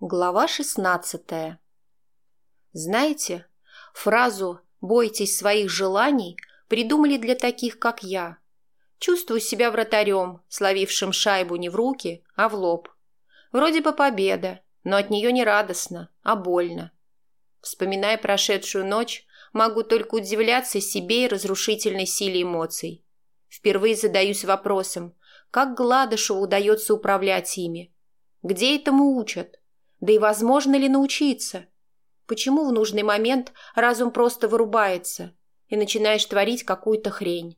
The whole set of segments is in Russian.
Глава шестнадцатая. Знаете, фразу «бойтесь своих желаний» придумали для таких, как я. Чувствую себя вратарем, словившим шайбу не в руки, а в лоб. Вроде бы победа, но от нее не радостно, а больно. Вспоминая прошедшую ночь, могу только удивляться себе и разрушительной силе эмоций. Впервые задаюсь вопросом, как Гладышеву удается управлять ими. Где этому учат? Да и возможно ли научиться? Почему в нужный момент разум просто вырубается и начинаешь творить какую-то хрень?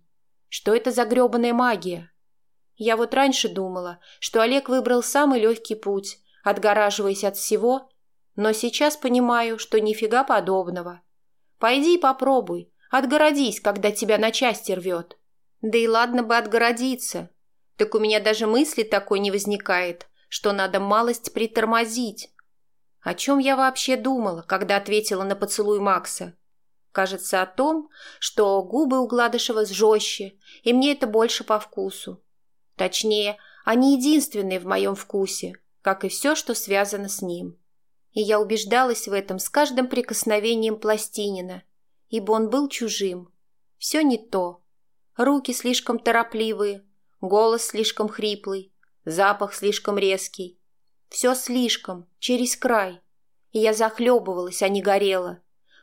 Что это за гребаная магия? Я вот раньше думала, что Олег выбрал самый легкий путь, отгораживаясь от всего, но сейчас понимаю, что нифига подобного. Пойди и попробуй, отгородись, когда тебя на части рвет. Да и ладно бы отгородиться. Так у меня даже мысли такой не возникает, что надо малость притормозить. О чем я вообще думала, когда ответила на поцелуй Макса? Кажется, о том, что губы у Гладышева жестче, и мне это больше по вкусу. Точнее, они единственные в моем вкусе, как и все, что связано с ним. И я убеждалась в этом с каждым прикосновением пластинина, ибо он был чужим. Все не то. Руки слишком торопливые, голос слишком хриплый, запах слишком резкий. Все слишком, через край. И я захлебывалась, а не горела.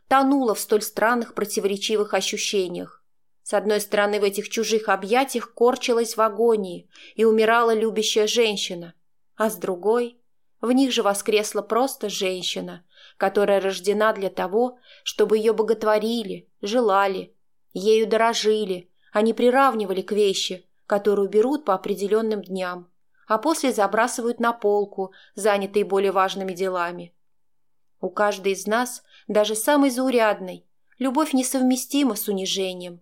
Тонула в столь странных противоречивых ощущениях. С одной стороны, в этих чужих объятиях корчилась в агонии и умирала любящая женщина, а с другой в них же воскресла просто женщина, которая рождена для того, чтобы ее боготворили, желали, ею дорожили, а не приравнивали к вещи, которую берут по определенным дням а после забрасывают на полку, занятые более важными делами. У каждой из нас, даже самой заурядной, любовь несовместима с унижением,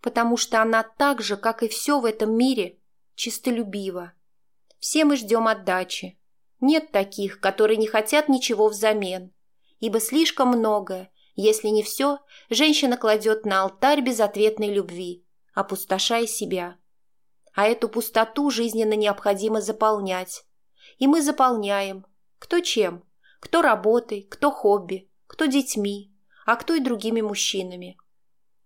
потому что она так же, как и все в этом мире, чистолюбива. Все мы ждем отдачи. Нет таких, которые не хотят ничего взамен, ибо слишком многое, если не все, женщина кладет на алтарь безответной любви, опустошая себя а эту пустоту жизненно необходимо заполнять. И мы заполняем. Кто чем? Кто работой, кто хобби, кто детьми, а кто и другими мужчинами.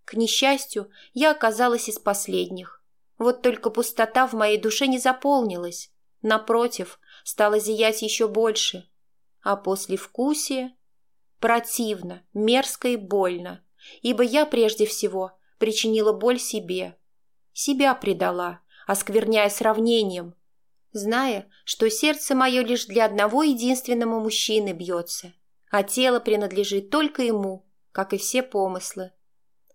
К несчастью, я оказалась из последних. Вот только пустота в моей душе не заполнилась. Напротив, стала зиять еще больше. А после вкусия противно, мерзко и больно, ибо я прежде всего причинила боль себе. Себя предала, оскверняя сравнением, зная, что сердце мое лишь для одного единственного мужчины бьется, а тело принадлежит только ему, как и все помыслы.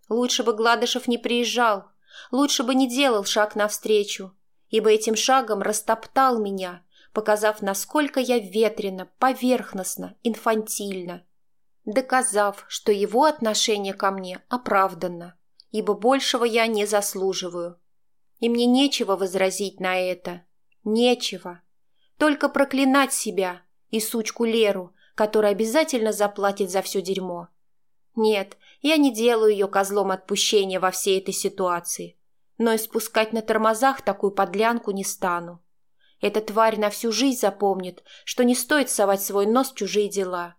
Лучше бы Гладышев не приезжал, лучше бы не делал шаг навстречу, ибо этим шагом растоптал меня, показав, насколько я ветрено, поверхностно, инфантильно, доказав, что его отношение ко мне оправданно, ибо большего я не заслуживаю и мне нечего возразить на это. Нечего. Только проклинать себя и сучку Леру, которая обязательно заплатит за все дерьмо. Нет, я не делаю ее козлом отпущения во всей этой ситуации, но и спускать на тормозах такую подлянку не стану. Эта тварь на всю жизнь запомнит, что не стоит совать свой нос в чужие дела.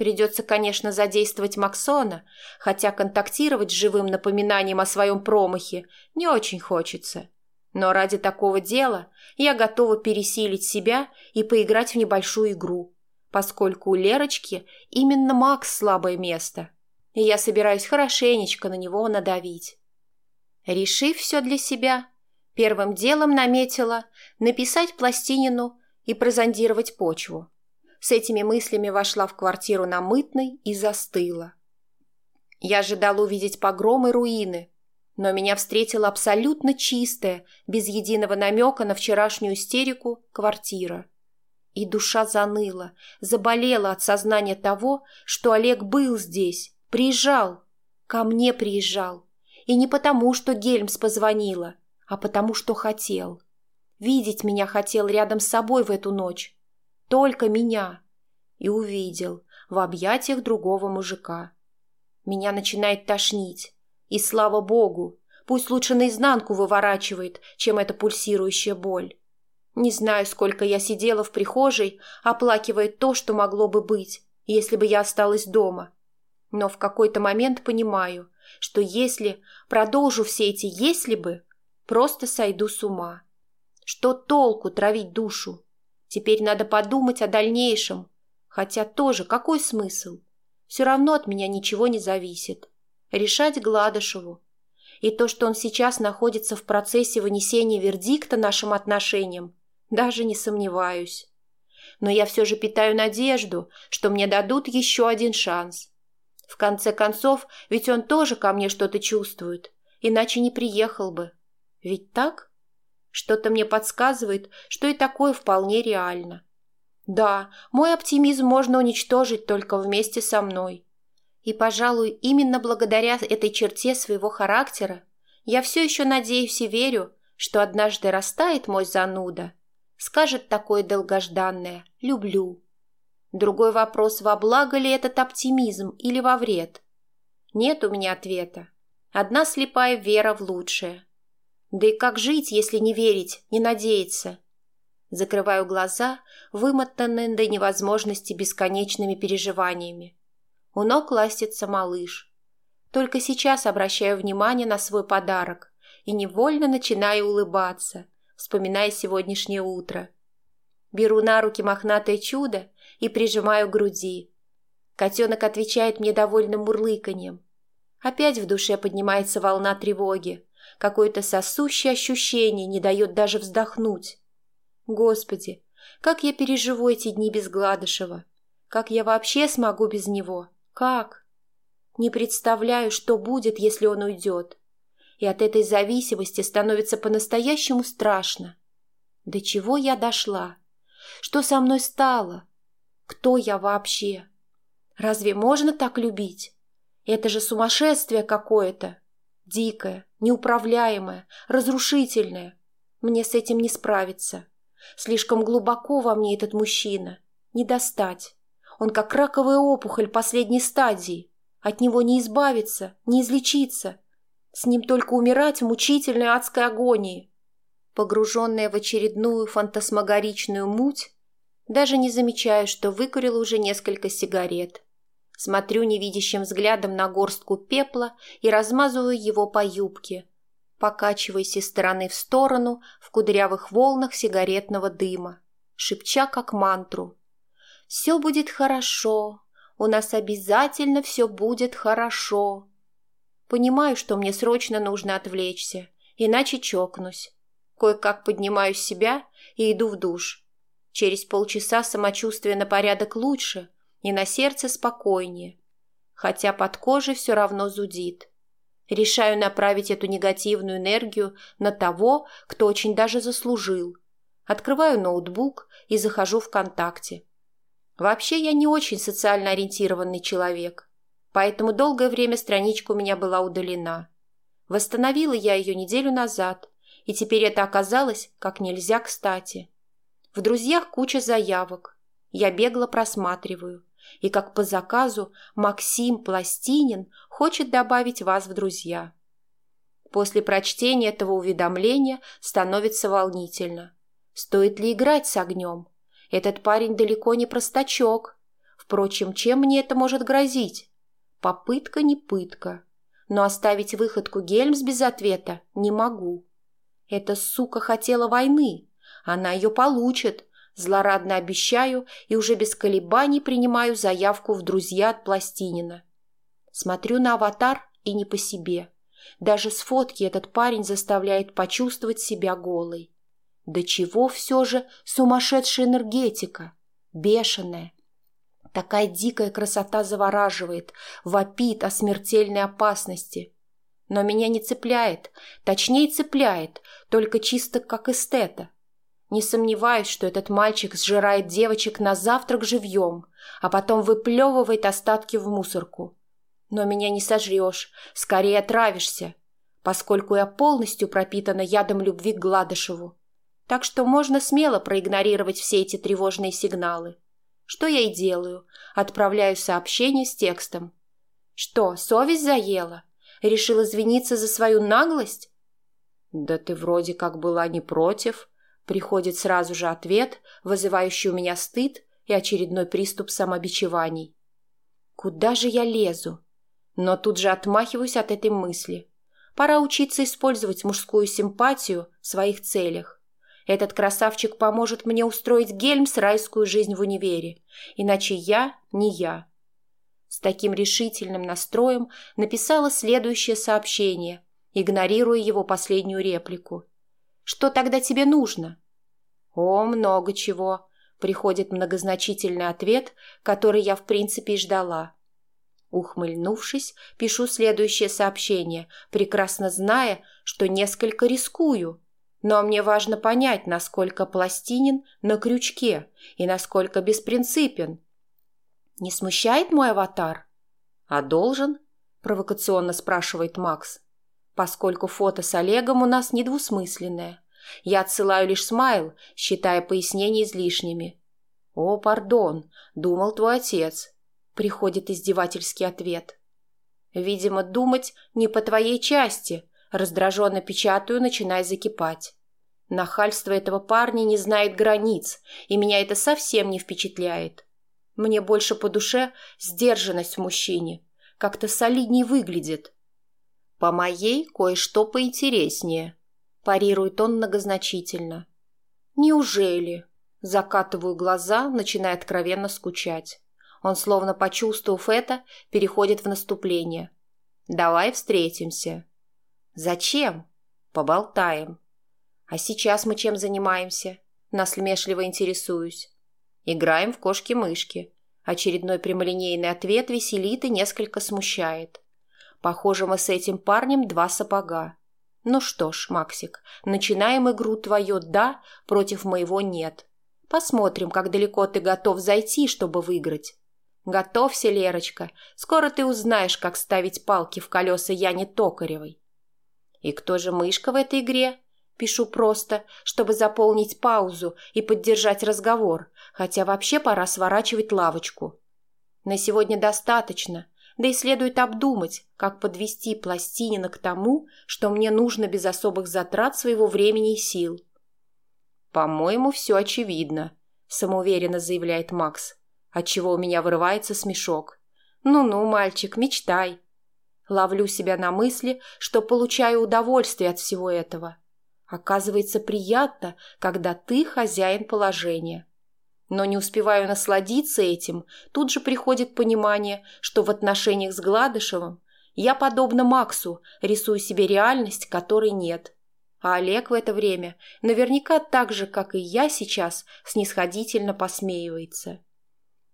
Придется, конечно, задействовать Максона, хотя контактировать с живым напоминанием о своем промахе не очень хочется. Но ради такого дела я готова пересилить себя и поиграть в небольшую игру, поскольку у Лерочки именно Макс слабое место, и я собираюсь хорошенечко на него надавить. Решив все для себя, первым делом наметила написать пластинину и прозондировать почву. С этими мыслями вошла в квартиру на Мытной и застыла. Я ожидала увидеть погромы руины, но меня встретила абсолютно чистая, без единого намека на вчерашнюю истерику, квартира. И душа заныла, заболела от сознания того, что Олег был здесь, приезжал, ко мне приезжал. И не потому, что Гельмс позвонила, а потому, что хотел. Видеть меня хотел рядом с собой в эту ночь, только меня. И увидел в объятиях другого мужика. Меня начинает тошнить. И слава богу, пусть лучше наизнанку выворачивает, чем эта пульсирующая боль. Не знаю, сколько я сидела в прихожей, оплакивая то, что могло бы быть, если бы я осталась дома. Но в какой-то момент понимаю, что если продолжу все эти «если бы», просто сойду с ума. Что толку травить душу? Теперь надо подумать о дальнейшем. Хотя тоже какой смысл? Все равно от меня ничего не зависит. Решать Гладышеву. И то, что он сейчас находится в процессе вынесения вердикта нашим отношениям, даже не сомневаюсь. Но я все же питаю надежду, что мне дадут еще один шанс. В конце концов, ведь он тоже ко мне что-то чувствует, иначе не приехал бы. Ведь так? Что-то мне подсказывает, что и такое вполне реально. Да, мой оптимизм можно уничтожить только вместе со мной. И, пожалуй, именно благодаря этой черте своего характера я все еще надеюсь и верю, что однажды растает мой зануда, скажет такое долгожданное «люблю». Другой вопрос, во благо ли этот оптимизм или во вред? Нет у меня ответа. Одна слепая вера в лучшее. Да и как жить, если не верить, не надеяться? Закрываю глаза, вымотанные до невозможности бесконечными переживаниями. У ног ластится малыш. Только сейчас обращаю внимание на свой подарок и невольно начинаю улыбаться, вспоминая сегодняшнее утро. Беру на руки мохнатое чудо и прижимаю к груди. Котенок отвечает мне довольным мурлыканьем. Опять в душе поднимается волна тревоги. Какое-то сосущее ощущение не дает даже вздохнуть. Господи, как я переживу эти дни без Гладышева? Как я вообще смогу без него? Как? Не представляю, что будет, если он уйдет. И от этой зависимости становится по-настоящему страшно. До чего я дошла? Что со мной стало? Кто я вообще? Разве можно так любить? Это же сумасшествие какое-то. Дикое, неуправляемое, разрушительное. Мне с этим не справиться. Слишком глубоко во мне этот мужчина. Не достать. Он как раковая опухоль последней стадии. От него не избавиться, не излечиться. С ним только умирать в мучительной адской агонии. Погруженная в очередную фантасмагоричную муть, даже не замечаю, что выкурила уже несколько сигарет. Смотрю невидящим взглядом на горстку пепла и размазываю его по юбке, покачиваясь из стороны в сторону в кудрявых волнах сигаретного дыма, шепча как мантру. «Все будет хорошо, у нас обязательно все будет хорошо». Понимаю, что мне срочно нужно отвлечься, иначе чокнусь. Кое-как поднимаю себя и иду в душ. Через полчаса самочувствие на порядок лучше – и на сердце спокойнее, хотя под кожей все равно зудит. Решаю направить эту негативную энергию на того, кто очень даже заслужил. Открываю ноутбук и захожу ВКонтакте. Вообще я не очень социально ориентированный человек, поэтому долгое время страничка у меня была удалена. Восстановила я ее неделю назад, и теперь это оказалось как нельзя кстати. В друзьях куча заявок. Я бегло просматриваю и как по заказу Максим Пластинин хочет добавить вас в друзья. После прочтения этого уведомления становится волнительно. Стоит ли играть с огнем? Этот парень далеко не простачок. Впрочем, чем мне это может грозить? Попытка не пытка. Но оставить выходку Гельмс без ответа не могу. Эта сука хотела войны. Она ее получит, Злорадно обещаю и уже без колебаний принимаю заявку в друзья от Пластинина. Смотрю на аватар и не по себе. Даже с фотки этот парень заставляет почувствовать себя голой. До чего все же сумасшедшая энергетика, бешеная. Такая дикая красота завораживает, вопит о смертельной опасности. Но меня не цепляет, точнее цепляет, только чисто как эстета. Не сомневаюсь, что этот мальчик сжирает девочек на завтрак живьем, а потом выплевывает остатки в мусорку. Но меня не сожрешь, скорее отравишься, поскольку я полностью пропитана ядом любви к Гладышеву. Так что можно смело проигнорировать все эти тревожные сигналы. Что я и делаю, отправляю сообщение с текстом. Что, совесть заела? Решил извиниться за свою наглость? Да ты вроде как была не против, Приходит сразу же ответ, вызывающий у меня стыд и очередной приступ самобичеваний. Куда же я лезу? Но тут же отмахиваюсь от этой мысли. Пора учиться использовать мужскую симпатию в своих целях. Этот красавчик поможет мне устроить Гельмс райскую жизнь в универе, иначе я не я. С таким решительным настроем написала следующее сообщение, игнорируя его последнюю реплику. «Что тогда тебе нужно?» «О, много чего», — приходит многозначительный ответ, который я в принципе и ждала. Ухмыльнувшись, пишу следующее сообщение, прекрасно зная, что несколько рискую. Но мне важно понять, насколько пластинен на крючке и насколько беспринципен. Не смущает мой аватар? А должен? Провокационно спрашивает Макс. Поскольку фото с Олегом у нас недвусмысленное. Я отсылаю лишь смайл, считая пояснения излишними. «О, пардон, думал твой отец», — приходит издевательский ответ. «Видимо, думать не по твоей части», — раздраженно печатаю, начиная закипать. Нахальство этого парня не знает границ, и меня это совсем не впечатляет. Мне больше по душе сдержанность в мужчине, как-то солидней выглядит. По моей кое-что поинтереснее, парирует он многозначительно. Неужели? Закатываю глаза, начиная откровенно скучать. Он, словно почувствовав это, переходит в наступление. «Давай встретимся». «Зачем?» «Поболтаем». «А сейчас мы чем занимаемся?» Насмешливо интересуюсь. «Играем в кошки-мышки». Очередной прямолинейный ответ веселит и несколько смущает. Похоже, мы с этим парнем два сапога. Ну что ж, Максик, начинаем игру твое «да» против моего «нет». Посмотрим, как далеко ты готов зайти, чтобы выиграть. Готовься, Лерочка, скоро ты узнаешь, как ставить палки в колеса Яне Токаревой. И кто же мышка в этой игре? Пишу просто, чтобы заполнить паузу и поддержать разговор, хотя вообще пора сворачивать лавочку. На сегодня достаточно, да и следует обдумать, как подвести Пластинина к тому, что мне нужно без особых затрат своего времени и сил. «По-моему, все очевидно», – самоуверенно заявляет Макс, отчего у меня вырывается смешок. «Ну-ну, мальчик, мечтай». Ловлю себя на мысли, что получаю удовольствие от всего этого. Оказывается, приятно, когда ты хозяин положения. Но не успеваю насладиться этим, тут же приходит понимание, что в отношениях с Гладышевым я, подобно Максу, рисую себе реальность, которой нет. А Олег в это время наверняка так же, как и я сейчас, снисходительно посмеивается.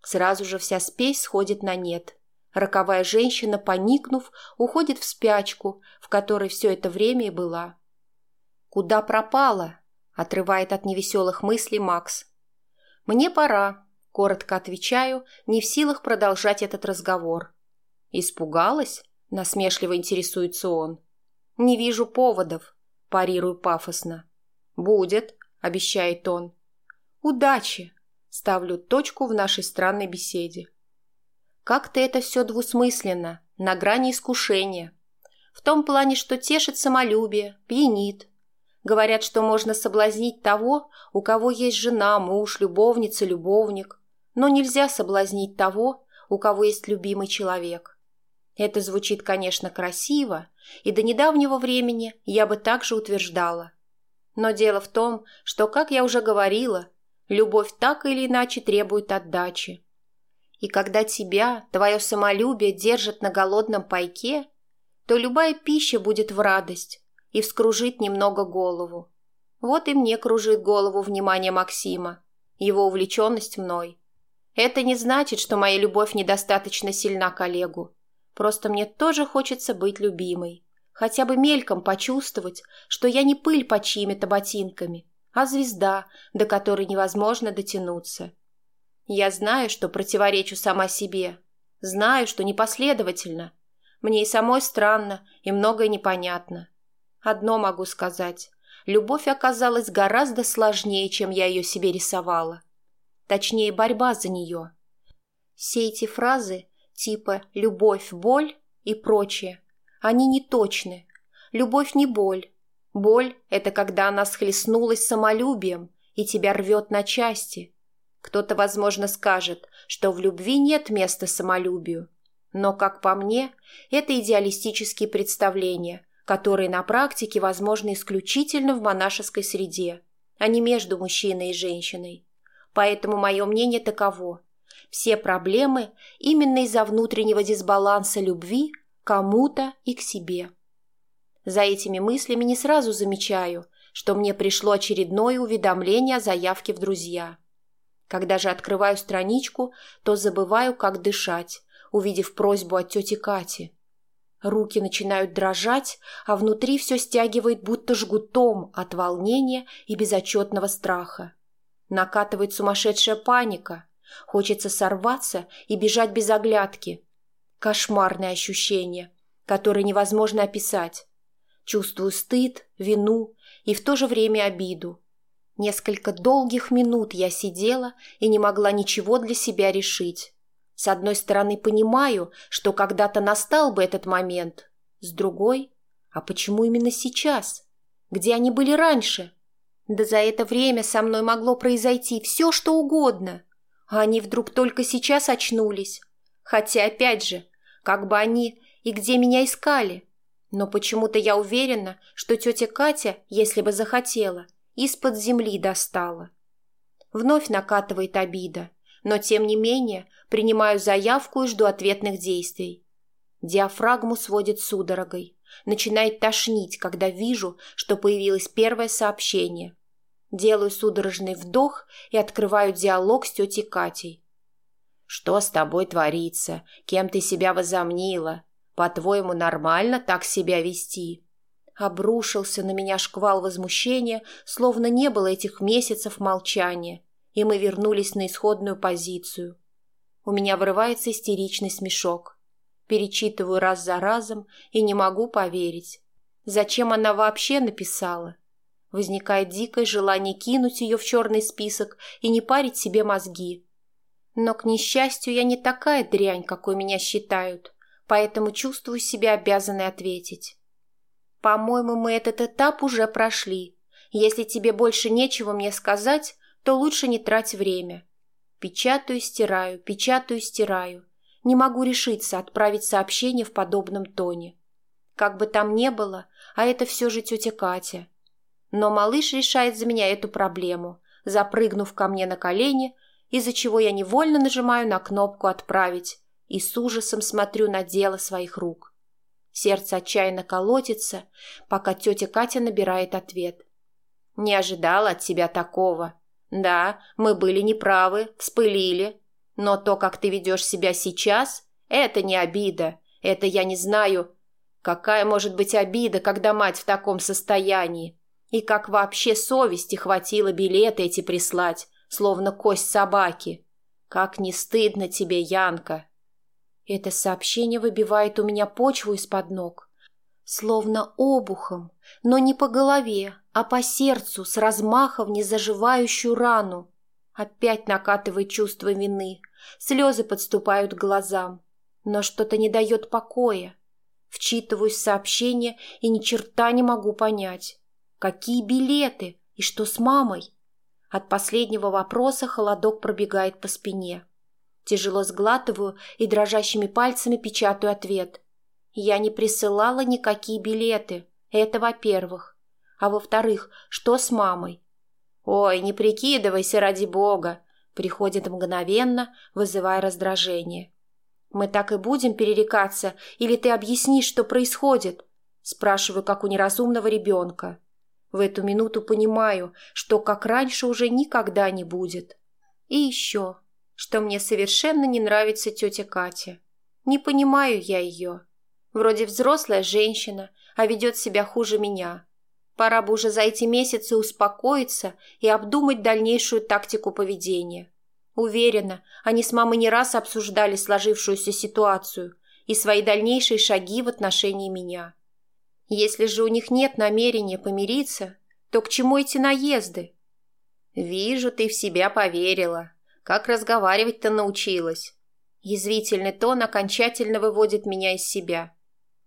Сразу же вся спесь сходит на нет. Роковая женщина, поникнув, уходит в спячку, в которой все это время и была. «Куда пропала?» – отрывает от невеселых мыслей Макс. «Мне пора», – коротко отвечаю, не в силах продолжать этот разговор. «Испугалась?» – насмешливо интересуется он. «Не вижу поводов», – парирую пафосно. «Будет», – обещает он. «Удачи!» – ставлю точку в нашей странной беседе. Как-то это все двусмысленно, на грани искушения. В том плане, что тешит самолюбие, пьянит, Говорят, что можно соблазнить того, у кого есть жена, муж, любовница, любовник, но нельзя соблазнить того, у кого есть любимый человек. Это звучит, конечно, красиво, и до недавнего времени я бы также утверждала. Но дело в том, что, как я уже говорила, любовь так или иначе требует отдачи. И когда тебя, твое самолюбие держит на голодном пайке, то любая пища будет в радость, и вскружит немного голову. Вот и мне кружит голову внимание Максима, его увлеченность мной. Это не значит, что моя любовь недостаточно сильна к Олегу. Просто мне тоже хочется быть любимой. Хотя бы мельком почувствовать, что я не пыль под чьими-то ботинками, а звезда, до которой невозможно дотянуться. Я знаю, что противоречу сама себе. Знаю, что непоследовательно. Мне и самой странно, и многое непонятно. Одно могу сказать. Любовь оказалась гораздо сложнее, чем я ее себе рисовала. Точнее, борьба за нее. Все эти фразы типа «любовь – боль» и прочее, они не точны. Любовь не боль. Боль – это когда она схлестнулась самолюбием и тебя рвет на части. Кто-то, возможно, скажет, что в любви нет места самолюбию. Но, как по мне, это идеалистические представления, которые на практике возможны исключительно в монашеской среде, а не между мужчиной и женщиной. Поэтому мое мнение таково. Все проблемы именно из-за внутреннего дисбаланса любви кому-то и к себе. За этими мыслями не сразу замечаю, что мне пришло очередное уведомление о заявке в друзья. Когда же открываю страничку, то забываю, как дышать, увидев просьбу от тети Кати. Руки начинают дрожать, а внутри все стягивает будто жгутом от волнения и безотчетного страха. Накатывает сумасшедшая паника. Хочется сорваться и бежать без оглядки. Кошмарное ощущение, которое невозможно описать. Чувствую стыд, вину и в то же время обиду. Несколько долгих минут я сидела и не могла ничего для себя решить. С одной стороны, понимаю, что когда-то настал бы этот момент. С другой, а почему именно сейчас? Где они были раньше? Да за это время со мной могло произойти все, что угодно. А они вдруг только сейчас очнулись. Хотя, опять же, как бы они и где меня искали. Но почему-то я уверена, что тетя Катя, если бы захотела, из-под земли достала. Вновь накатывает обида, но тем не менее принимаю заявку и жду ответных действий. Диафрагму сводит судорогой. Начинает тошнить, когда вижу, что появилось первое сообщение. Делаю судорожный вдох и открываю диалог с тетей Катей. «Что с тобой творится? Кем ты себя возомнила? По-твоему, нормально так себя вести?» Обрушился на меня шквал возмущения, словно не было этих месяцев молчания, и мы вернулись на исходную позицию. У меня вырывается истеричный смешок. Перечитываю раз за разом и не могу поверить. Зачем она вообще написала? Возникает дикое желание кинуть ее в черный список и не парить себе мозги. Но, к несчастью, я не такая дрянь, какой меня считают, поэтому чувствую себя обязанной ответить. По-моему, мы этот этап уже прошли. Если тебе больше нечего мне сказать, то лучше не трать время. Печатаю, стираю, печатаю, стираю. Не могу решиться отправить сообщение в подобном тоне. Как бы там ни было, а это все же тетя Катя. Но малыш решает за меня эту проблему, запрыгнув ко мне на колени, из-за чего я невольно нажимаю на кнопку «Отправить» и с ужасом смотрю на дело своих рук. Сердце отчаянно колотится, пока тетя Катя набирает ответ. «Не ожидала от тебя такого. Да, мы были неправы, вспылили. Но то, как ты ведешь себя сейчас, это не обида. Это я не знаю. Какая может быть обида, когда мать в таком состоянии? И как вообще совести хватило билеты эти прислать, словно кость собаки? Как не стыдно тебе, Янка!» Это сообщение выбивает у меня почву из-под ног. Словно обухом, но не по голове, а по сердцу с размахом не заживающую рану. Опять накатывает чувство вины, слезы подступают к глазам, но что-то не дает покоя. Вчитываюсь в сообщение и ни черта не могу понять. Какие билеты и что с мамой? От последнего вопроса холодок пробегает по спине. Тяжело сглатываю и дрожащими пальцами печатаю ответ. Я не присылала никакие билеты. Это во-первых. А во-вторых, что с мамой? Ой, не прикидывайся ради бога. Приходит мгновенно, вызывая раздражение. Мы так и будем перерекаться, или ты объяснишь, что происходит? Спрашиваю, как у неразумного ребенка. В эту минуту понимаю, что как раньше уже никогда не будет. И еще что мне совершенно не нравится тетя Катя. Не понимаю я ее. Вроде взрослая женщина, а ведет себя хуже меня. Пора бы уже за эти месяцы успокоиться и обдумать дальнейшую тактику поведения. Уверена, они с мамой не раз обсуждали сложившуюся ситуацию и свои дальнейшие шаги в отношении меня. Если же у них нет намерения помириться, то к чему эти наезды? «Вижу, ты в себя поверила», как разговаривать-то научилась? Язвительный тон окончательно выводит меня из себя.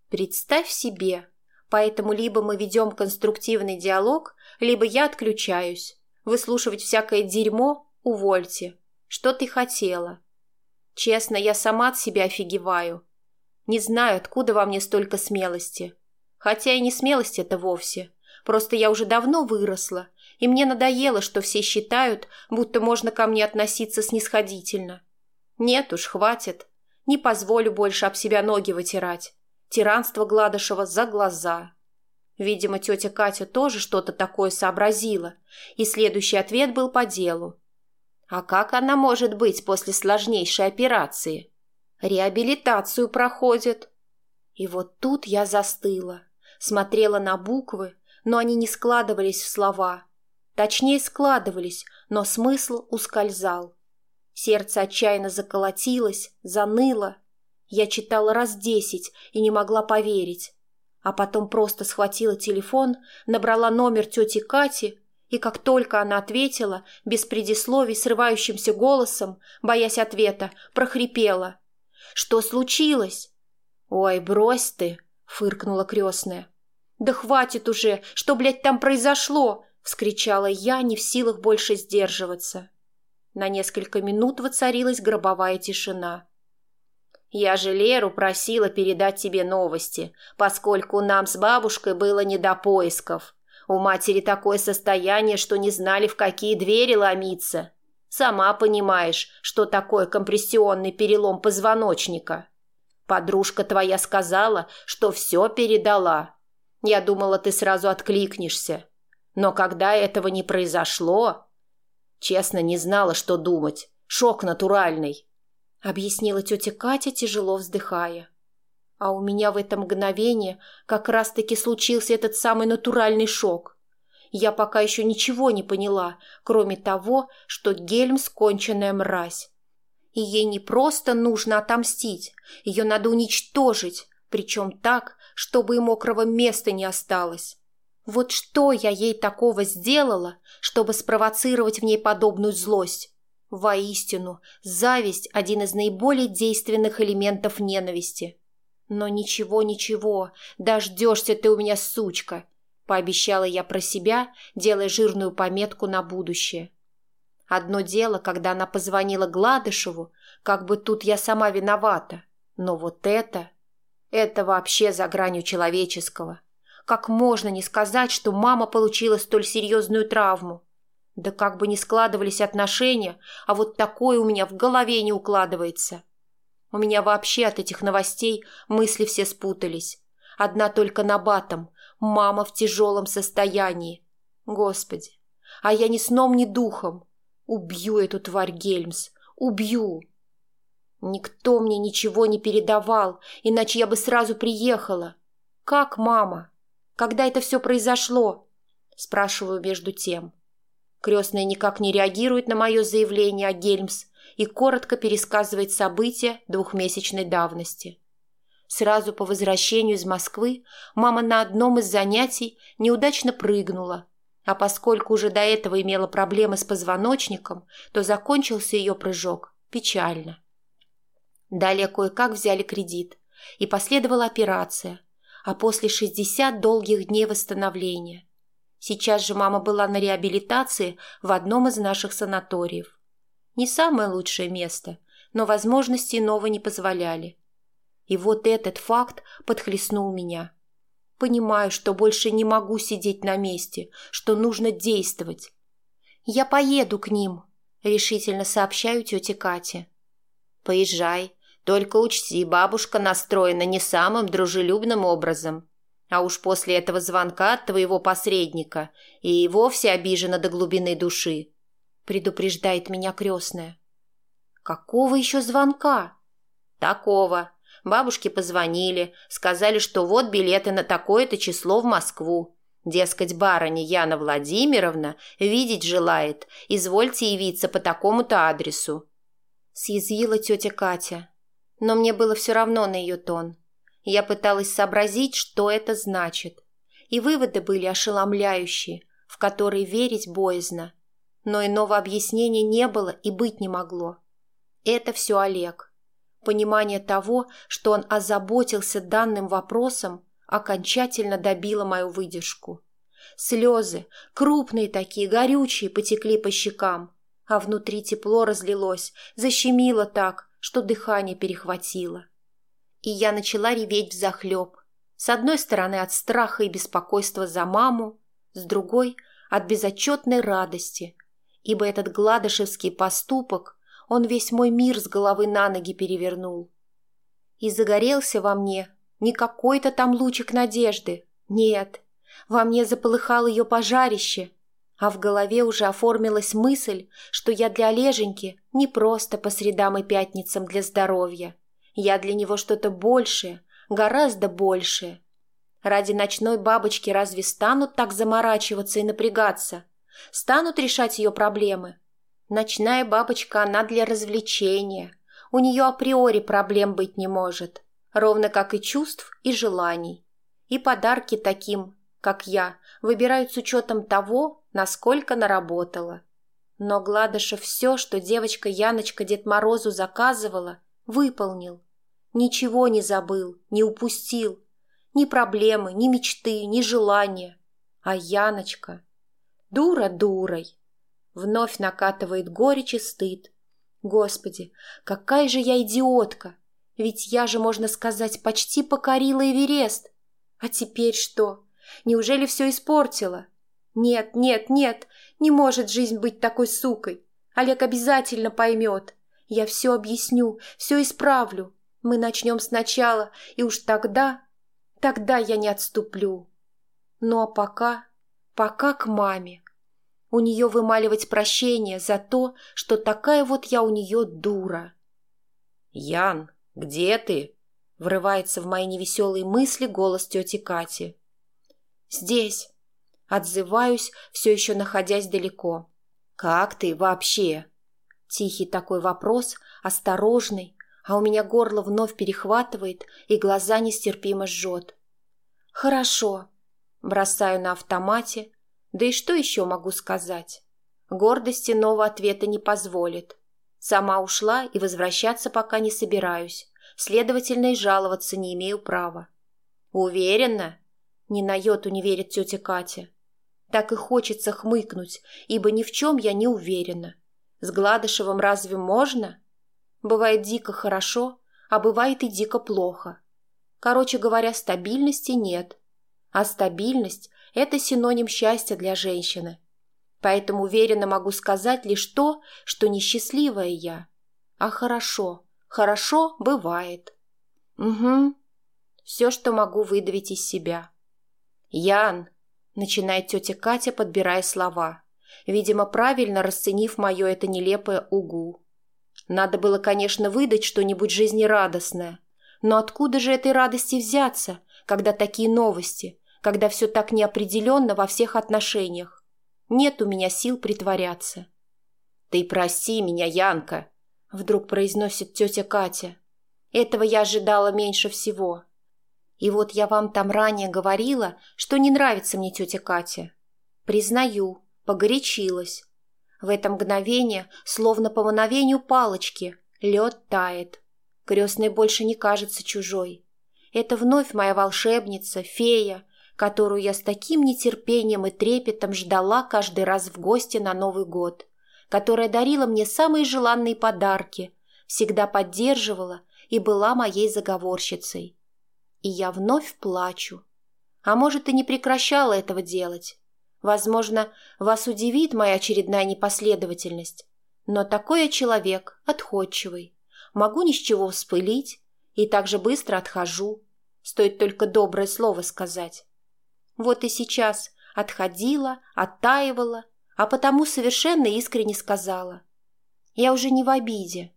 Представь себе, Поэтому либо мы ведем конструктивный диалог, либо я отключаюсь. Выслушивать всякое дерьмо – увольте. Что ты хотела? Честно, я сама от себя офигеваю. Не знаю, откуда во мне столько смелости. Хотя и не смелость это вовсе. Просто я уже давно выросла, и мне надоело, что все считают, будто можно ко мне относиться снисходительно. Нет уж, хватит. Не позволю больше об себя ноги вытирать. Тиранство Гладышева за глаза. Видимо, тетя Катя тоже что-то такое сообразила, и следующий ответ был по делу. А как она может быть после сложнейшей операции? Реабилитацию проходит. И вот тут я застыла, смотрела на буквы, но они не складывались в слова. Точнее, складывались, но смысл ускользал. Сердце отчаянно заколотилось, заныло. Я читала раз десять и не могла поверить. А потом просто схватила телефон, набрала номер тети Кати, и как только она ответила, без предисловий, срывающимся голосом, боясь ответа, прохрипела. «Что случилось?» «Ой, брось ты!» — фыркнула крестная. «Да хватит уже! Что, блядь, там произошло?» — вскричала я, не в силах больше сдерживаться. На несколько минут воцарилась гробовая тишина. «Я же Леру просила передать тебе новости, поскольку нам с бабушкой было не до поисков. У матери такое состояние, что не знали, в какие двери ломиться. Сама понимаешь, что такое компрессионный перелом позвоночника. Подружка твоя сказала, что все передала. Я думала, ты сразу откликнешься. Но когда этого не произошло, Честно, не знала, что думать. Шок натуральный. Объяснила тетя Катя, тяжело вздыхая. А у меня в это мгновение как раз-таки случился этот самый натуральный шок. Я пока еще ничего не поняла, кроме того, что Гельм сконченная мразь. И ей не просто нужно отомстить, ее надо уничтожить, причем так, чтобы и мокрого места не осталось. Вот что я ей такого сделала, чтобы спровоцировать в ней подобную злость? Воистину, зависть – один из наиболее действенных элементов ненависти. Но ничего-ничего, дождешься ты у меня, сучка, пообещала я про себя, делая жирную пометку на будущее. Одно дело, когда она позвонила Гладышеву, как бы тут я сама виновата. Но вот это... Это вообще за гранью человеческого. Как можно не сказать, что мама получила столь серьезную травму? Да как бы ни складывались отношения, а вот такое у меня в голове не укладывается. У меня вообще от этих новостей мысли все спутались. Одна только на батом. Мама в тяжелом состоянии. Господи, а я ни сном, ни духом. Убью эту тварь Гельмс. Убью. Никто мне ничего не передавал, иначе я бы сразу приехала. Как мама? Когда это все произошло?» Спрашиваю между тем. Крестная никак не реагирует на мое заявление о Гельмс и коротко пересказывает события двухмесячной давности. Сразу по возвращению из Москвы мама на одном из занятий неудачно прыгнула, а поскольку уже до этого имела проблемы с позвоночником, то закончился ее прыжок печально. Далее кое-как взяли кредит, и последовала операция – а после 60 долгих дней восстановления. Сейчас же мама была на реабилитации в одном из наших санаториев. Не самое лучшее место, но возможности иного не позволяли. И вот этот факт подхлестнул меня. Понимаю, что больше не могу сидеть на месте, что нужно действовать. «Я поеду к ним», — решительно сообщаю тете Кате. «Поезжай», только учти, бабушка настроена не самым дружелюбным образом. А уж после этого звонка от твоего посредника и вовсе обижена до глубины души. Предупреждает меня крестная. Какого еще звонка? Такого. Бабушке позвонили, сказали, что вот билеты на такое-то число в Москву. Дескать, барыня Яна Владимировна видеть желает, извольте явиться по такому-то адресу. Съязвила тетя Катя но мне было все равно на ее тон. Я пыталась сообразить, что это значит. И выводы были ошеломляющие, в которые верить боязно. Но иного объяснения не было и быть не могло. Это все Олег. Понимание того, что он озаботился данным вопросом, окончательно добила мою выдержку. Слезы, крупные такие, горючие, потекли по щекам, а внутри тепло разлилось, защемило так, что дыхание перехватило. И я начала реветь взахлеб. С одной стороны от страха и беспокойства за маму, с другой – от безотчетной радости, ибо этот гладышевский поступок, он весь мой мир с головы на ноги перевернул. И загорелся во мне не какой-то там лучик надежды, нет, во мне заполыхал ее пожарище, а в голове уже оформилась мысль, что я для Олеженьки не просто по средам и пятницам для здоровья. Я для него что-то большее, гораздо большее. Ради ночной бабочки разве станут так заморачиваться и напрягаться? Станут решать ее проблемы? Ночная бабочка, она для развлечения. У нее априори проблем быть не может, ровно как и чувств и желаний. И подарки таким, как я, выбирают с учетом того, насколько наработала. Но Гладышев все, что девочка Яночка Дед Морозу заказывала, выполнил. Ничего не забыл, не упустил. Ни проблемы, ни мечты, ни желания. А Яночка... Дура дурой. Вновь накатывает горечь и стыд. Господи, какая же я идиотка! Ведь я же, можно сказать, почти покорила Эверест. А теперь что? Неужели все испортила? Нет, нет, нет, не может жизнь быть такой сукой. Олег обязательно поймет. Я все объясню, все исправлю. Мы начнем сначала, и уж тогда, тогда я не отступлю. Ну а пока, пока к маме. У нее вымаливать прощение за то, что такая вот я у нее дура. «Ян, где ты?» — врывается в мои невеселые мысли голос тети Кати. «Здесь». Отзываюсь, все еще находясь далеко. «Как ты вообще?» Тихий такой вопрос, осторожный, а у меня горло вновь перехватывает и глаза нестерпимо жжет. «Хорошо», — бросаю на автомате, да и что еще могу сказать? Гордости нового ответа не позволит. Сама ушла и возвращаться пока не собираюсь, следовательно, и жаловаться не имею права. «Уверена?» Ни на йоту не верит тетя Катя. Так и хочется хмыкнуть, ибо ни в чем я не уверена. С Гладышевым разве можно? Бывает дико хорошо, а бывает и дико плохо. Короче говоря, стабильности нет. А стабильность – это синоним счастья для женщины. Поэтому уверенно могу сказать лишь то, что несчастливая я. А хорошо, хорошо бывает. Угу. Все, что могу выдавить из себя. «Ян!» – начинает тетя Катя, подбирая слова, видимо, правильно расценив мое это нелепое «угу». Надо было, конечно, выдать что-нибудь жизнерадостное. Но откуда же этой радости взяться, когда такие новости, когда все так неопределенно во всех отношениях? Нет у меня сил притворяться. «Ты прости меня, Янка!» – вдруг произносит тетя Катя. Этого я ожидала меньше всего. И вот я вам там ранее говорила, что не нравится мне тетя Катя. Признаю, погорячилась. В это мгновение, словно по мановению палочки, лед тает. Крестной больше не кажется чужой. Это вновь моя волшебница, фея, которую я с таким нетерпением и трепетом ждала каждый раз в гости на Новый год, которая дарила мне самые желанные подарки, всегда поддерживала и была моей заговорщицей и я вновь плачу. А может, и не прекращала этого делать. Возможно, вас удивит моя очередная непоследовательность, но такой я человек, отходчивый. Могу ни с чего вспылить и так же быстро отхожу. Стоит только доброе слово сказать. Вот и сейчас отходила, оттаивала, а потому совершенно искренне сказала. Я уже не в обиде.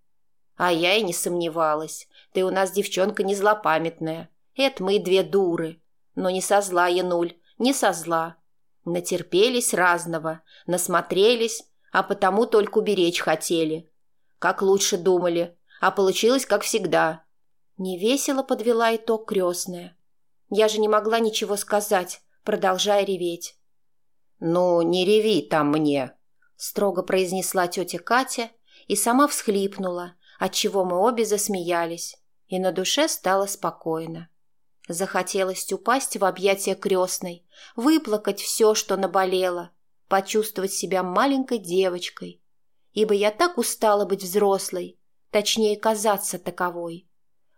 А я и не сомневалась. Ты у нас девчонка не злопамятная. Это мы две дуры. Но не со зла, Януль, не со зла. Натерпелись разного, насмотрелись, а потому только уберечь хотели. Как лучше думали, а получилось как всегда. Невесело подвела итог крестная. Я же не могла ничего сказать, продолжая реветь. «Ну, не реви там мне», — строго произнесла тетя Катя и сама всхлипнула, отчего мы обе засмеялись, и на душе стало спокойно. Захотелось упасть в объятия крестной, выплакать все, что наболело, почувствовать себя маленькой девочкой. Ибо я так устала быть взрослой, точнее казаться таковой.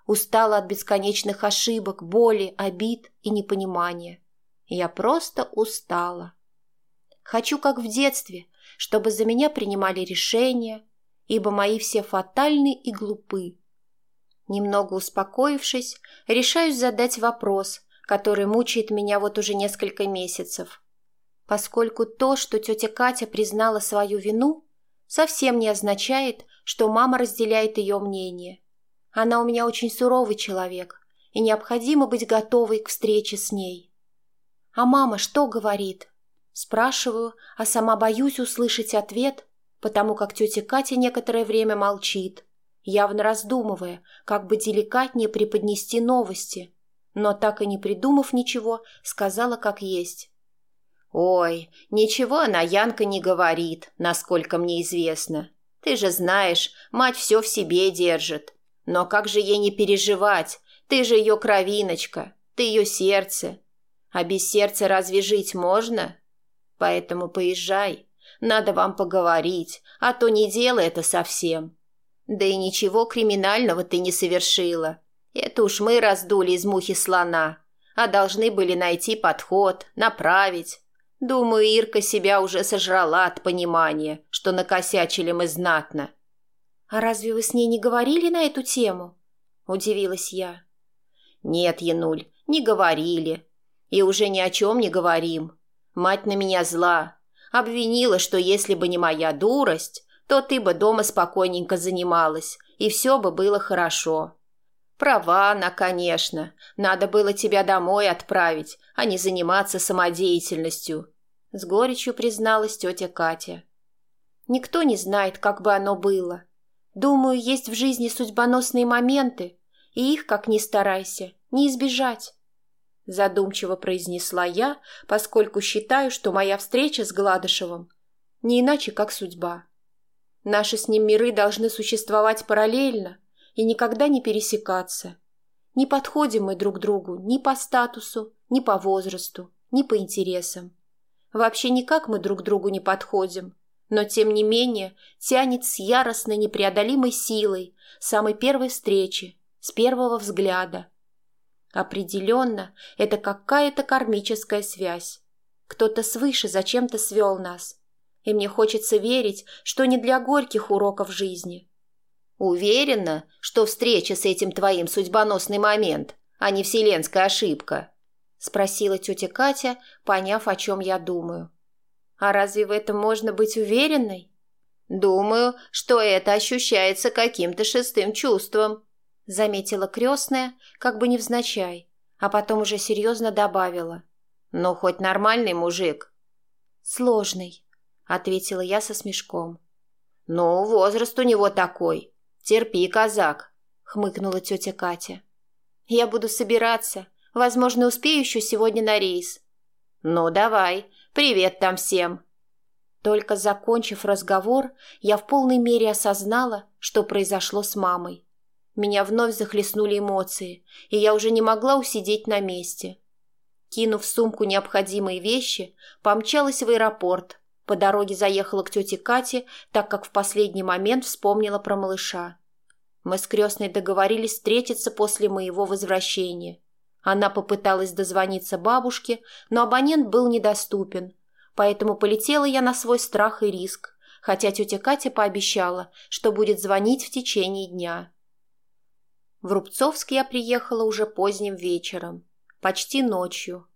Устала от бесконечных ошибок, боли, обид и непонимания. Я просто устала. Хочу, как в детстве, чтобы за меня принимали решения, ибо мои все фатальны и глупы. Немного успокоившись, решаюсь задать вопрос, который мучает меня вот уже несколько месяцев. Поскольку то, что тетя Катя признала свою вину, совсем не означает, что мама разделяет ее мнение. Она у меня очень суровый человек, и необходимо быть готовой к встрече с ней. А мама что говорит? Спрашиваю, а сама боюсь услышать ответ, потому как тетя Катя некоторое время молчит, явно раздумывая, как бы деликатнее преподнести новости, но так и не придумав ничего, сказала как есть. «Ой, ничего она, Янка, не говорит, насколько мне известно. Ты же знаешь, мать все в себе держит. Но как же ей не переживать? Ты же ее кровиночка, ты ее сердце. А без сердца разве жить можно? Поэтому поезжай, надо вам поговорить, а то не дело это совсем. Да и ничего криминального ты не совершила. Это уж мы раздули из мухи слона, а должны были найти подход, направить. Думаю, Ирка себя уже сожрала от понимания, что накосячили мы знатно. «А разве вы с ней не говорили на эту тему?» – удивилась я. «Нет, Януль, не говорили. И уже ни о чем не говорим. Мать на меня зла, Обвинила, что если бы не моя дурость, то ты бы дома спокойненько занималась, и все бы было хорошо. Права она, конечно. Надо было тебя домой отправить, а не заниматься самодеятельностью. С горечью призналась тетя Катя. Никто не знает, как бы оно было. Думаю, есть в жизни судьбоносные моменты, и их, как ни старайся, не избежать задумчиво произнесла я, поскольку считаю, что моя встреча с Гладышевым не иначе, как судьба. Наши с ним миры должны существовать параллельно и никогда не пересекаться. Не подходим мы друг другу ни по статусу, ни по возрасту, ни по интересам. Вообще никак мы друг другу не подходим, но тем не менее тянет с яростной непреодолимой силой самой первой встречи, с первого взгляда – Определенно, это какая-то кармическая связь. Кто-то свыше зачем-то свел нас. И мне хочется верить, что не для горьких уроков жизни. Уверена, что встреча с этим твоим судьбоносный момент, а не вселенская ошибка? Спросила тетя Катя, поняв, о чем я думаю. А разве в этом можно быть уверенной? Думаю, что это ощущается каким-то шестым чувством, — заметила крестная, как бы невзначай, а потом уже серьезно добавила. «Ну, хоть нормальный мужик». «Сложный», — ответила я со смешком. «Ну, возраст у него такой. Терпи, казак», — хмыкнула тетя Катя. «Я буду собираться. Возможно, успею еще сегодня на рейс». «Ну, давай. Привет там всем». Только закончив разговор, я в полной мере осознала, что произошло с мамой. Меня вновь захлестнули эмоции, и я уже не могла усидеть на месте. Кинув в сумку необходимые вещи, помчалась в аэропорт. По дороге заехала к тете Кате, так как в последний момент вспомнила про малыша. Мы с крестной договорились встретиться после моего возвращения. Она попыталась дозвониться бабушке, но абонент был недоступен, поэтому полетела я на свой страх и риск, хотя тетя Катя пообещала, что будет звонить в течение дня. В Рубцовск я приехала уже поздним вечером, почти ночью.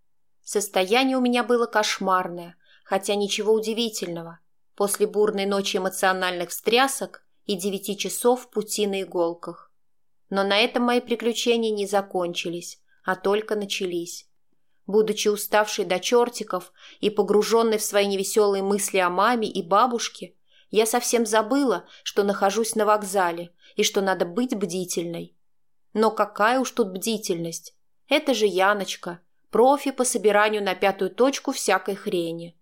Состояние у меня было кошмарное, хотя ничего удивительного. После бурной ночи эмоциональных встрясок и девяти часов пути на иголках. Но на этом мои приключения не закончились, а только начались. Будучи уставшей до чертиков и погруженной в свои невеселые мысли о маме и бабушке, я совсем забыла, что нахожусь на вокзале и что надо быть бдительной. Но какая уж тут бдительность. Это же Яночка, профи по собиранию на пятую точку всякой хрени.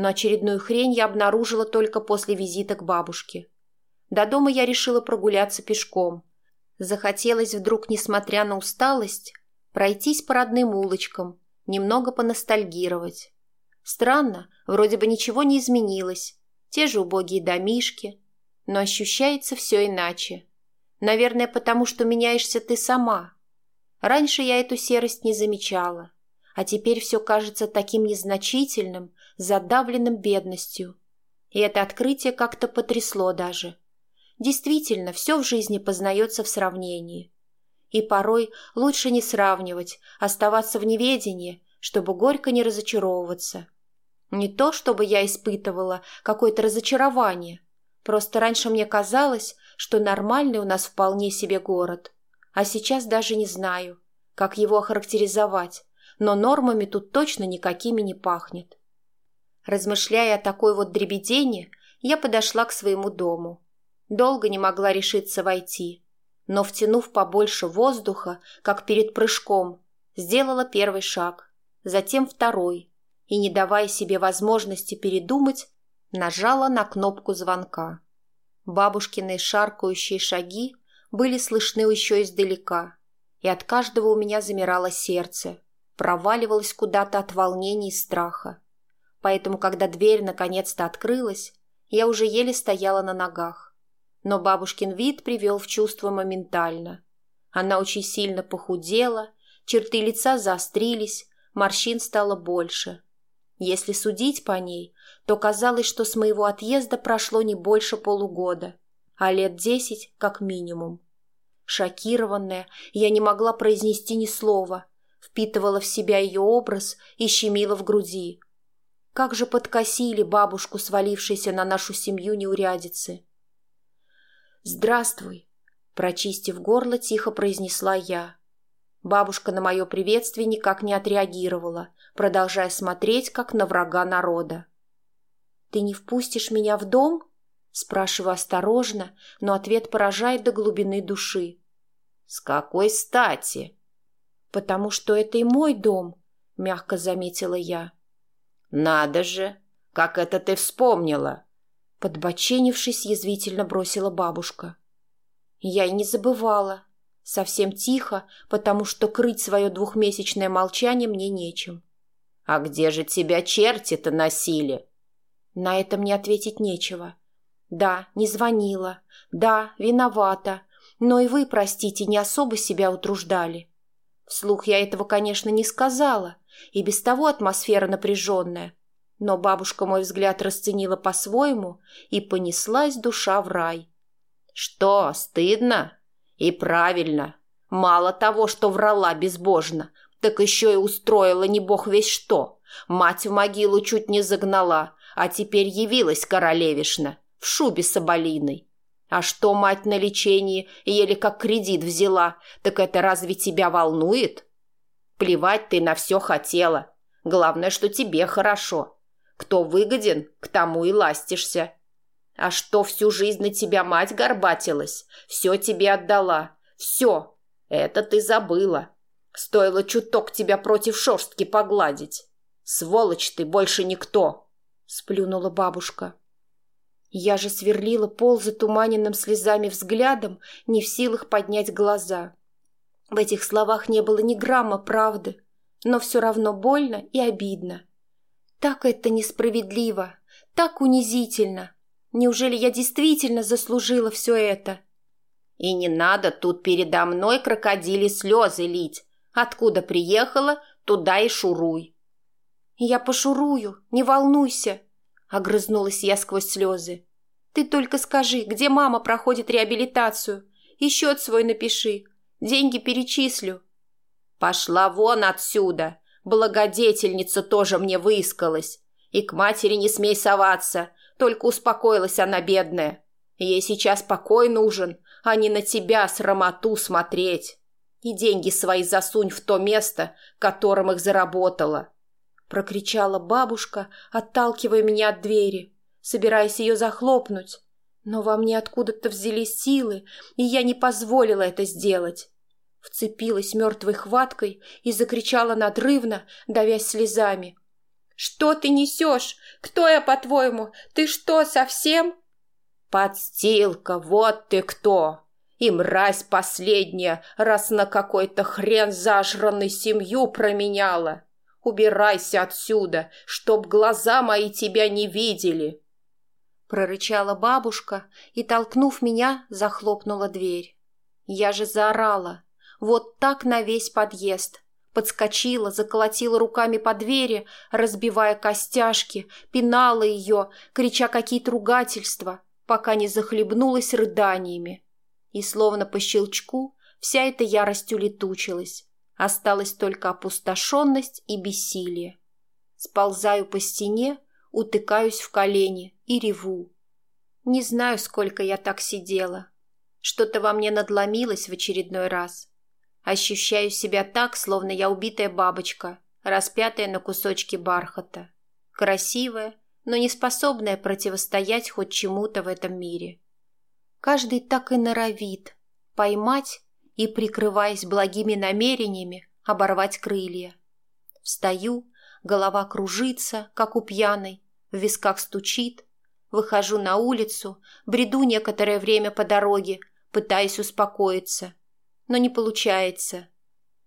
Но очередную хрень я обнаружила только после визита к бабушке. До дома я решила прогуляться пешком. Захотелось вдруг, несмотря на усталость, пройтись по родным улочкам, немного поностальгировать. Странно, вроде бы ничего не изменилось, те же убогие домишки, но ощущается все иначе. Наверное, потому что меняешься ты сама. Раньше я эту серость не замечала, а теперь все кажется таким незначительным, задавленным бедностью. И это открытие как-то потрясло даже. Действительно, все в жизни познается в сравнении. И порой лучше не сравнивать, оставаться в неведении, чтобы горько не разочаровываться. Не то, чтобы я испытывала какое-то разочарование. Просто раньше мне казалось, что нормальный у нас вполне себе город. А сейчас даже не знаю, как его охарактеризовать, но нормами тут точно никакими не пахнет. Размышляя о такой вот дребедене, я подошла к своему дому. Долго не могла решиться войти, но, втянув побольше воздуха, как перед прыжком, сделала первый шаг, затем второй, и, не давая себе возможности передумать, нажала на кнопку звонка. Бабушкины шаркающие шаги были слышны еще издалека, и от каждого у меня замирало сердце, проваливалось куда-то от волнений и страха. Поэтому, когда дверь наконец-то открылась, я уже еле стояла на ногах. Но бабушкин вид привел в чувство моментально. Она очень сильно похудела, черты лица заострились, морщин стало больше – если судить по ней, то казалось, что с моего отъезда прошло не больше полугода, а лет десять как минимум. Шокированная, я не могла произнести ни слова, впитывала в себя ее образ и щемила в груди. Как же подкосили бабушку, свалившейся на нашу семью неурядицы. «Здравствуй!» – прочистив горло, тихо произнесла я. Бабушка на мое приветствие никак не отреагировала, продолжая смотреть, как на врага народа. «Ты не впустишь меня в дом?» Спрашиваю осторожно, но ответ поражает до глубины души. «С какой стати?» «Потому что это и мой дом», — мягко заметила я. «Надо же! Как это ты вспомнила!» Подбоченившись, язвительно бросила бабушка. Я и не забывала. Совсем тихо, потому что крыть свое двухмесячное молчание мне нечем. «А где же тебя черти-то носили?» На это мне ответить нечего. Да, не звонила. Да, виновата. Но и вы, простите, не особо себя утруждали. Вслух я этого, конечно, не сказала, и без того атмосфера напряженная. Но бабушка мой взгляд расценила по-своему, и понеслась душа в рай. «Что, стыдно?» И правильно. Мало того, что врала безбожно, так еще и устроила не бог весь что. Мать в могилу чуть не загнала, а теперь явилась королевишна в шубе соболиной. А что мать на лечении еле как кредит взяла, так это разве тебя волнует? Плевать ты на все хотела. Главное, что тебе хорошо. Кто выгоден, к тому и ластишься. А что всю жизнь на тебя мать горбатилась? Все тебе отдала. Все. Это ты забыла. Стоило чуток тебя против шерстки погладить. Сволочь ты, больше никто. Сплюнула бабушка. Я же сверлила пол затуманенным слезами взглядом, не в силах поднять глаза. В этих словах не было ни грамма правды, но все равно больно и обидно. Так это несправедливо, так унизительно. Неужели я действительно заслужила все это? И не надо тут передо мной крокодили слезы лить. Откуда приехала, туда и шуруй. Я пошурую, не волнуйся, огрызнулась я сквозь слезы. Ты только скажи, где мама проходит реабилитацию, и счет свой напиши, деньги перечислю. Пошла вон отсюда, благодетельница тоже мне выискалась. И к матери не смей соваться, только успокоилась она, бедная. Ей сейчас покой нужен, а не на тебя с рамоту смотреть. И деньги свои засунь в то место, которым их заработала. Прокричала бабушка, отталкивая меня от двери, собираясь ее захлопнуть. Но во мне откуда-то взялись силы, и я не позволила это сделать. Вцепилась мертвой хваткой и закричала надрывно, давясь слезами. «Что ты несешь? Кто я, по-твоему? Ты что, совсем?» «Подстилка, вот ты кто! И мразь последняя, раз на какой-то хрен зажранный семью променяла. Убирайся отсюда, чтоб глаза мои тебя не видели. Прорычала бабушка и, толкнув меня, захлопнула дверь. Я же заорала. Вот так на весь подъезд. Подскочила, заколотила руками по двери, разбивая костяшки, пинала ее, крича какие-то ругательства, пока не захлебнулась рыданиями. И словно по щелчку вся эта ярость улетучилась. Осталась только опустошенность и бессилие. Сползаю по стене, утыкаюсь в колени и реву. Не знаю, сколько я так сидела. Что-то во мне надломилось в очередной раз. Ощущаю себя так, словно я убитая бабочка, распятая на кусочки бархата. Красивая, но не способная противостоять хоть чему-то в этом мире. Каждый так и норовит поймать и, прикрываясь благими намерениями, оборвать крылья. Встаю, голова кружится, как у пьяной, в висках стучит. Выхожу на улицу, бреду некоторое время по дороге, пытаясь успокоиться. Но не получается.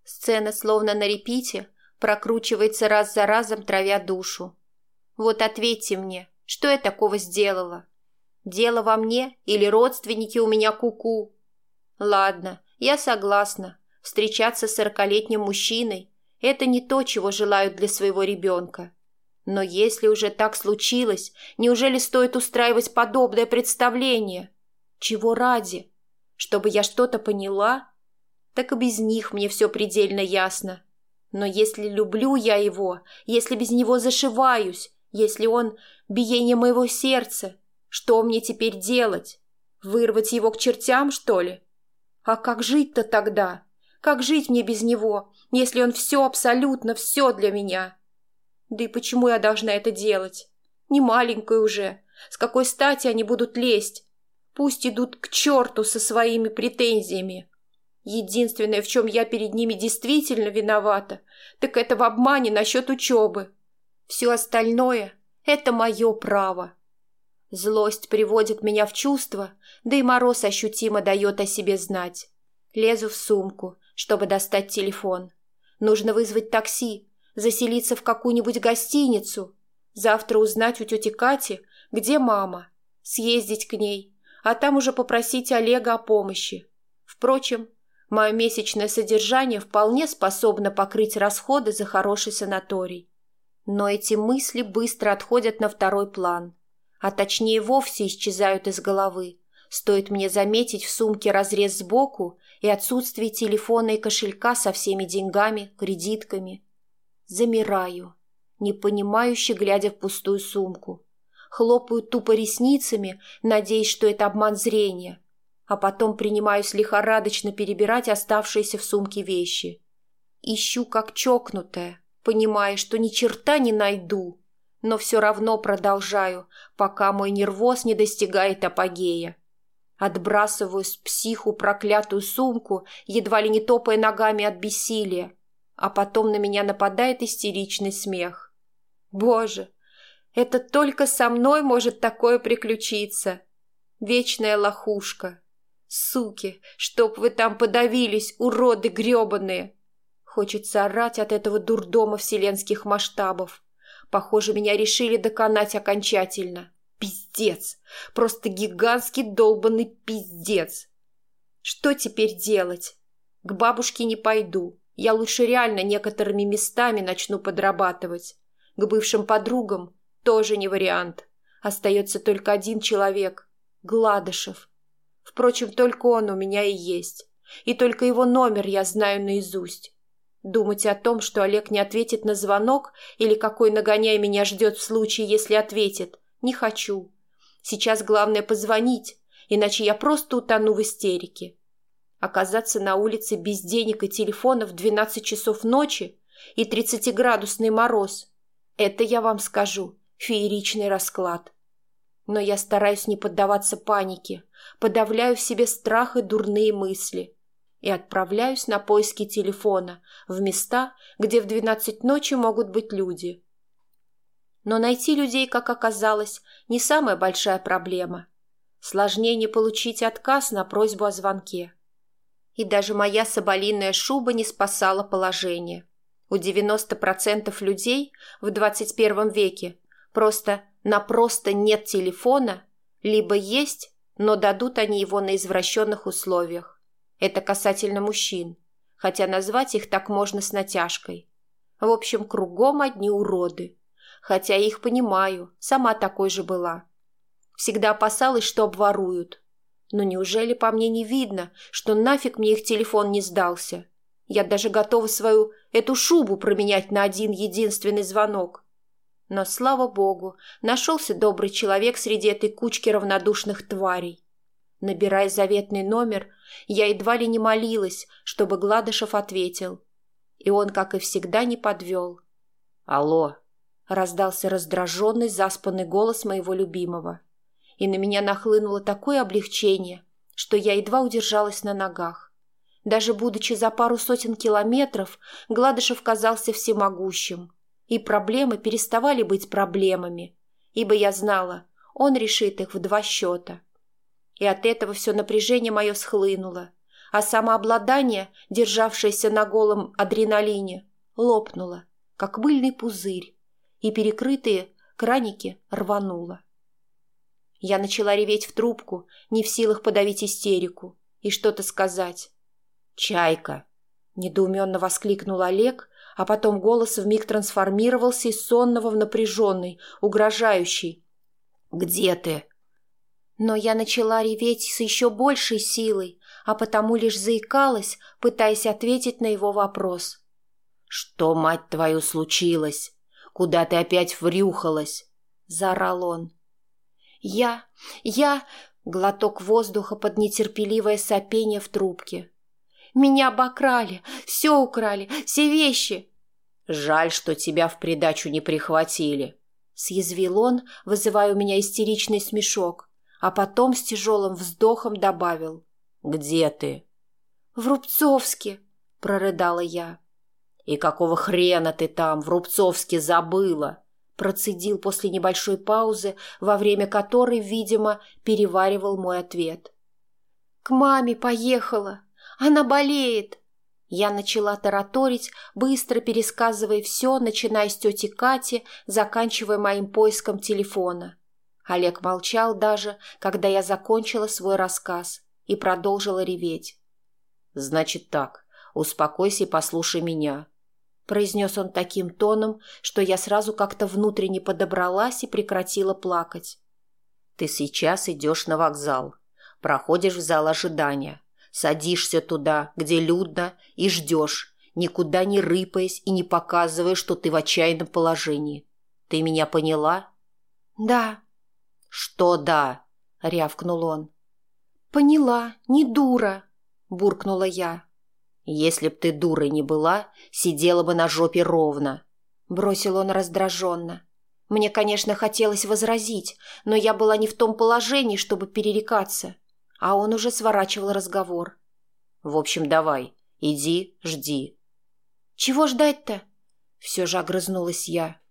Сцена, словно на репите, прокручивается раз за разом, травя душу. Вот ответьте мне, что я такого сделала? Дело во мне или родственники у меня куку? -ку? Ладно, я согласна. Встречаться с сорокалетним мужчиной – это не то, чего желают для своего ребенка. Но если уже так случилось, неужели стоит устраивать подобное представление? Чего ради? Чтобы я что-то поняла? Так и без них мне все предельно ясно. Но если люблю я его, если без него зашиваюсь, если он – биение моего сердца, что мне теперь делать? Вырвать его к чертям, что ли? А как жить-то тогда? Как жить мне без него, если он все, абсолютно все для меня? Да и почему я должна это делать? Не маленькая уже. С какой стати они будут лезть? Пусть идут к черту со своими претензиями. Единственное, в чем я перед ними действительно виновата, так это в обмане насчет учебы. Все остальное – это мое право. Злость приводит меня в чувство, да и мороз ощутимо дает о себе знать. Лезу в сумку, чтобы достать телефон. Нужно вызвать такси, заселиться в какую-нибудь гостиницу. Завтра узнать у тети Кати, где мама. Съездить к ней, а там уже попросить Олега о помощи. Впрочем, мое месячное содержание вполне способно покрыть расходы за хороший санаторий. Но эти мысли быстро отходят на второй план – а точнее вовсе исчезают из головы. Стоит мне заметить в сумке разрез сбоку и отсутствие телефона и кошелька со всеми деньгами, кредитками. Замираю, непонимающе глядя в пустую сумку. Хлопаю тупо ресницами, надеясь, что это обман зрения, а потом принимаюсь лихорадочно перебирать оставшиеся в сумке вещи. Ищу как чокнутая, понимая, что ни черта не найду но все равно продолжаю, пока мой нервоз не достигает апогея. Отбрасываю с психу проклятую сумку, едва ли не топая ногами от бессилия, а потом на меня нападает истеричный смех. Боже, это только со мной может такое приключиться. Вечная лохушка. Суки, чтоб вы там подавились, уроды гребаные. Хочется орать от этого дурдома вселенских масштабов. Похоже, меня решили доконать окончательно. Пиздец! Просто гигантский долбанный пиздец! Что теперь делать? К бабушке не пойду. Я лучше реально некоторыми местами начну подрабатывать. К бывшим подругам тоже не вариант. Остается только один человек — Гладышев. Впрочем, только он у меня и есть. И только его номер я знаю наизусть. Думать о том, что Олег не ответит на звонок или какой нагоняй меня ждет в случае, если ответит, не хочу. Сейчас главное позвонить, иначе я просто утону в истерике. Оказаться на улице без денег и телефона в 12 часов ночи и 30-градусный мороз – это, я вам скажу, фееричный расклад. Но я стараюсь не поддаваться панике, подавляю в себе страх и дурные мысли – и отправляюсь на поиски телефона в места, где в двенадцать ночи могут быть люди. Но найти людей, как оказалось, не самая большая проблема. Сложнее не получить отказ на просьбу о звонке. И даже моя соболиная шуба не спасала положение. У 90% людей в 21 веке просто на просто нет телефона, либо есть, но дадут они его на извращенных условиях. Это касательно мужчин, хотя назвать их так можно с натяжкой. В общем, кругом одни уроды. Хотя их понимаю, сама такой же была. Всегда опасалась, что обворуют. Но неужели по мне не видно, что нафиг мне их телефон не сдался? Я даже готова свою эту шубу променять на один единственный звонок. Но, слава богу, нашелся добрый человек среди этой кучки равнодушных тварей. Набирая заветный номер, я едва ли не молилась, чтобы Гладышев ответил. И он, как и всегда, не подвел. «Алло!» — раздался раздраженный, заспанный голос моего любимого и на меня нахлынуло такое облегчение, что я едва удержалась на ногах. Даже будучи за пару сотен километров, Гладышев казался всемогущим, и проблемы переставали быть проблемами, ибо я знала, он решит их в два счета. И от этого все напряжение мое схлынуло, а самообладание, державшееся на голом адреналине, лопнуло, как мыльный пузырь, и перекрытые краники рвануло. Я начала реветь в трубку, не в силах подавить истерику и что-то сказать. «Чайка!» — недоуменно воскликнул Олег, а потом голос вмиг трансформировался из сонного в напряженный, угрожающий. «Где ты?» Но я начала реветь с еще большей силой, а потому лишь заикалась, пытаясь ответить на его вопрос. «Что, мать твою, случилось? Куда ты опять врюхалась?» — заорал он. «Я... я...» — глоток воздуха под нетерпеливое сопение в трубке. «Меня обокрали, все украли, все вещи!» «Жаль, что тебя в придачу не прихватили», — съязвил он, вызывая у меня истеричный смешок, а потом с тяжелым вздохом добавил. «Где ты?» «В Рубцовске», — прорыдала я. «И какого хрена ты там, в Рубцовске, забыла?» Процедил после небольшой паузы, во время которой, видимо, переваривал мой ответ. «К маме поехала. Она болеет». Я начала тараторить, быстро пересказывая все, начиная с тети Кати, заканчивая моим поиском телефона. Олег молчал даже, когда я закончила свой рассказ и продолжила реветь. «Значит так, успокойся и послушай меня. — произнес он таким тоном, что я сразу как-то внутренне подобралась и прекратила плакать. «Ты сейчас идешь на вокзал, проходишь в зал ожидания, садишься туда, где людно, и ждешь, никуда не рыпаясь и не показывая, что ты в отчаянном положении. Ты меня поняла?» «Да». «Что да?» — рявкнул он. «Поняла, не дура», — буркнула я. «Если б ты дурой не была, сидела бы на жопе ровно», — бросил он раздраженно. Мне, конечно, хотелось возразить, но я была не в том положении, чтобы перерекаться, а он уже сворачивал разговор. «В общем, давай, иди, жди». «Чего ждать-то?» — все же огрызнулась я.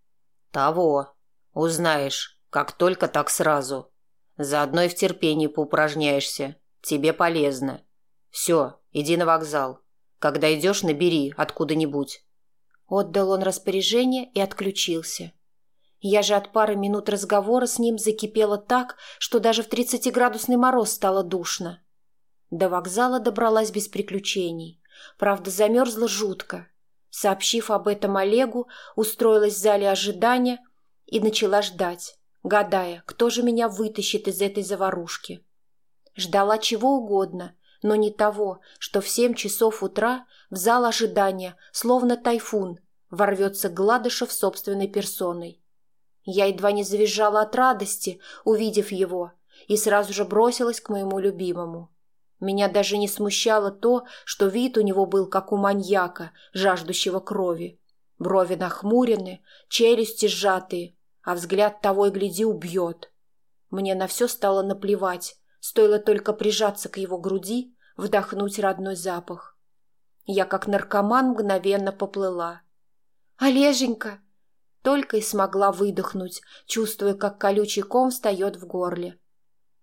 «Того. Узнаешь, как только так сразу. Заодно и в терпении поупражняешься. Тебе полезно. Все, иди на вокзал. Когда идешь, набери откуда-нибудь». Отдал он распоряжение и отключился. Я же от пары минут разговора с ним закипела так, что даже в тридцатиградусный мороз стало душно. До вокзала добралась без приключений. Правда, замерзла жутко. Сообщив об этом Олегу, устроилась в зале ожидания и начала ждать, гадая, кто же меня вытащит из этой заварушки. Ждала чего угодно, но не того, что в семь часов утра в зал ожидания, словно тайфун, ворвется Гладышев собственной персоной. Я едва не завизжала от радости, увидев его, и сразу же бросилась к моему любимому. Меня даже не смущало то, что вид у него был как у маньяка, жаждущего крови. Брови нахмурены, челюсти сжатые, а взгляд того и гляди убьет. Мне на все стало наплевать, Стоило только прижаться к его груди, вдохнуть родной запах. Я, как наркоман, мгновенно поплыла. «Олеженька!» Только и смогла выдохнуть, чувствуя, как колючий ком встает в горле.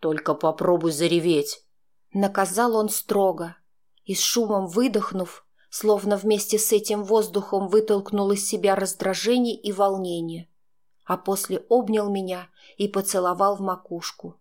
Только попробуй зареветь. Наказал он строго. И с шумом выдохнув, словно вместе с этим воздухом вытолкнул из себя раздражение и волнение. А после обнял меня и поцеловал в макушку.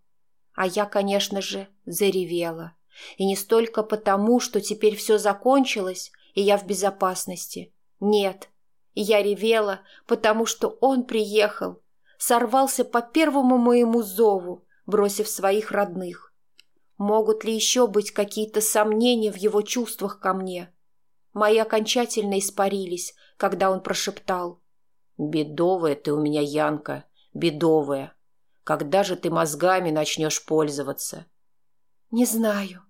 А я, конечно же, заревела. И не столько потому, что теперь все закончилось, и я в безопасности. Нет, я ревела, потому что он приехал, сорвался по первому моему зову, бросив своих родных. Могут ли еще быть какие-то сомнения в его чувствах ко мне? Мои окончательно испарились, когда он прошептал. «Бедовая ты у меня, Янка, бедовая. Когда же ты мозгами начнешь пользоваться?» «Не знаю.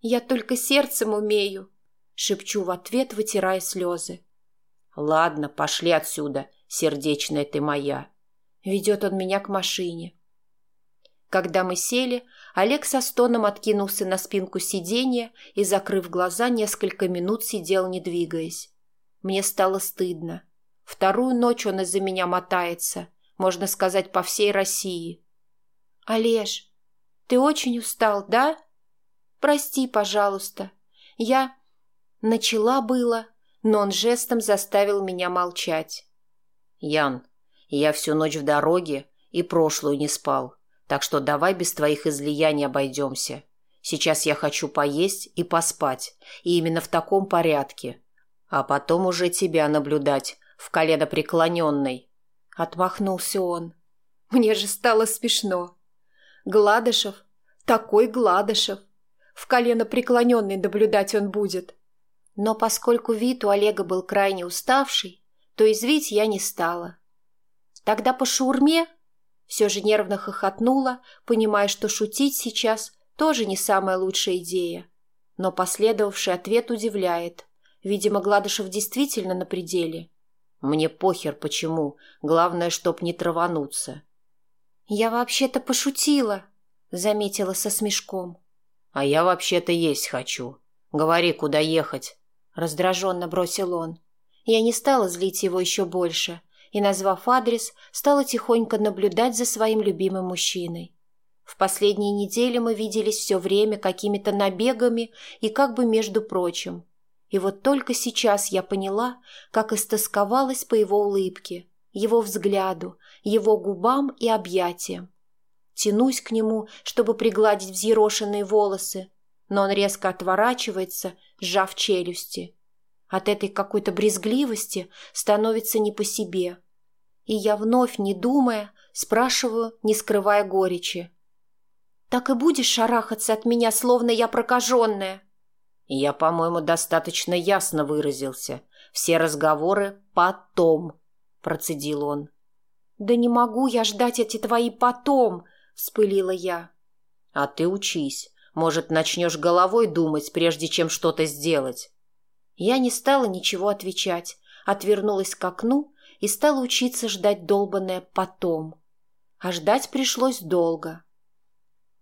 Я только сердцем умею», — шепчу в ответ, вытирая слезы. «Ладно, пошли отсюда, сердечная ты моя». Ведет он меня к машине. Когда мы сели, Олег со стоном откинулся на спинку сиденья и, закрыв глаза, несколько минут сидел, не двигаясь. Мне стало стыдно. Вторую ночь он из-за меня мотается, можно сказать, по всей России. «Олеж, ты очень устал, да? Прости, пожалуйста. Я...» Начала было, но он жестом заставил меня молчать. «Ян, я всю ночь в дороге и прошлую не спал. Так что давай без твоих излияний обойдемся. Сейчас я хочу поесть и поспать, и именно в таком порядке. А потом уже тебя наблюдать в колено преклоненной. Отмахнулся он. Мне же стало смешно. Гладышев, такой Гладышев. В колено преклоненный наблюдать он будет. Но поскольку вид у Олега был крайне уставший, то извить я не стала. Тогда по шаурме все же нервно хохотнула, понимая, что шутить сейчас тоже не самая лучшая идея. Но последовавший ответ удивляет. Видимо, Гладышев действительно на пределе. Мне похер почему, главное, чтоб не травануться. Я вообще-то пошутила, заметила со смешком. А я вообще-то есть хочу. Говори, куда ехать. Раздраженно бросил он. Я не стала злить его еще больше, и, назвав адрес, стала тихонько наблюдать за своим любимым мужчиной. В последние недели мы виделись все время какими-то набегами и как бы между прочим. И вот только сейчас я поняла, как истосковалась по его улыбке, его взгляду, его губам и объятиям. Тянусь к нему, чтобы пригладить взъерошенные волосы, но он резко отворачивается, сжав челюсти. От этой какой-то брезгливости становится не по себе. И я вновь, не думая, спрашиваю, не скрывая горечи. «Так и будешь шарахаться от меня, словно я прокаженная?» «Я, по-моему, достаточно ясно выразился. Все разговоры потом», — процедил он. «Да не могу я ждать эти твои потом», — вспылила я. «А ты учись. Может, начнешь головой думать, прежде чем что-то сделать. Я не стала ничего отвечать, отвернулась к окну и стала учиться ждать долбанное потом. А ждать пришлось долго.